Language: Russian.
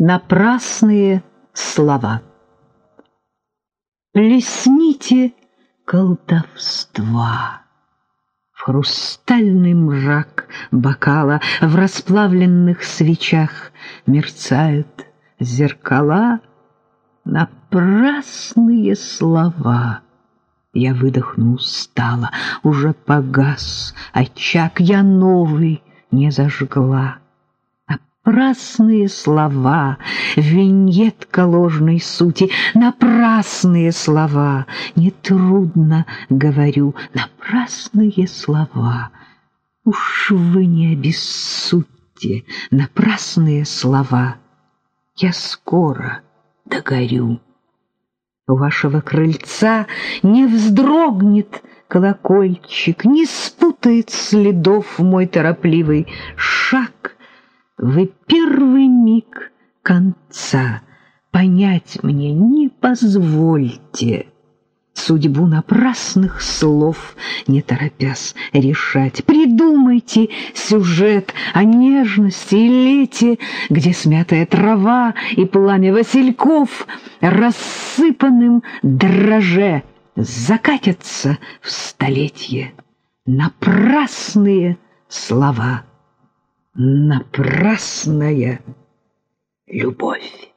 Напрасные слова. Плесните колдовства. В хрустальный мрак бокала, В расплавленных свечах Мерцают зеркала, Напрасные слова. Я выдохну устало, Уже погас очаг, Я новый не зажгла напрасные слова, виньетка ложной сути, напрасные слова, нетрудно говорю, напрасные слова. Уж вы не обессудьте, напрасные слова, я скоро догорю. У вашего крыльца не вздрогнет колокольчик, не спутает следов мой торопливый шаг — вы первый миг конца понять мне не позвольте. Судьбу напрасных слов, не торопясь решать, Придумайте сюжет о нежности и лете, Где смятая трава и пламя васильков Рассыпанным дроже закатятся в столетие Напрасные слова напрасная любовь.